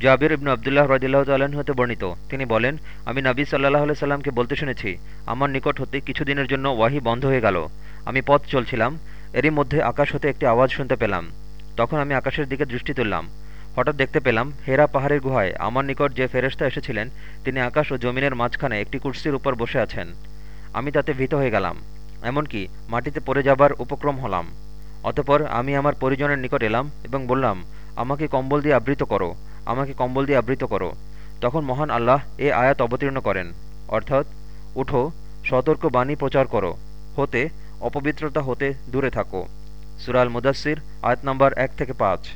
জাবির ইবনু আবদুল্লাহ রদিল্লাহ তাল্লাহ্ন হতে বর্ণিত। তিনি বলেন, আমি নাবী সাল্লাহ আলাই সাল্লামকে বলতে শুনেছি, আমার নিকট হতে কিছুদিনের জন্য ওয়াহি বন্ধ হয়ে গেল। আমি পথ চলছিলাম, এরই মধ্যে আকাশ হতে একটি আওয়াজ শুনতে পেলাম। তখন আমি আকাশের দিকে দৃষ্টি তুললাম। হঠাৎ দেখতে পেলাম, হেরা পাহাড়ের গুহায় আমার নিকট যে ফেরেস্তা এসেছিলেন, তিনি আকাশ ও জমিনের মাঝখানে একটি কুর্সির উপর বসে আছেন। আমি তাতে ভীত হয়ে গেলাম, এমনকি মাটিতে পড়ে যাবার উপক্রম হলাম। অতপর আমি আমার পরিজনের নিকট এলাম এবং বললাম, আমাকে কম্বল দিয়ে আবৃত করো। আমাকে কম্বল দিয়ে আবৃত করো। তখন মহান আল্লাহ এ আয়াত অবতীর্ণ করেন, অর্থাৎ, উঠো, সতর্ক বাণী প্রচার করো, হতে, অপবিত্রতা হতে দূরে থাকো। সুরাল মুদাসির আয়াত নম্বর এক থেকে পাঁচ।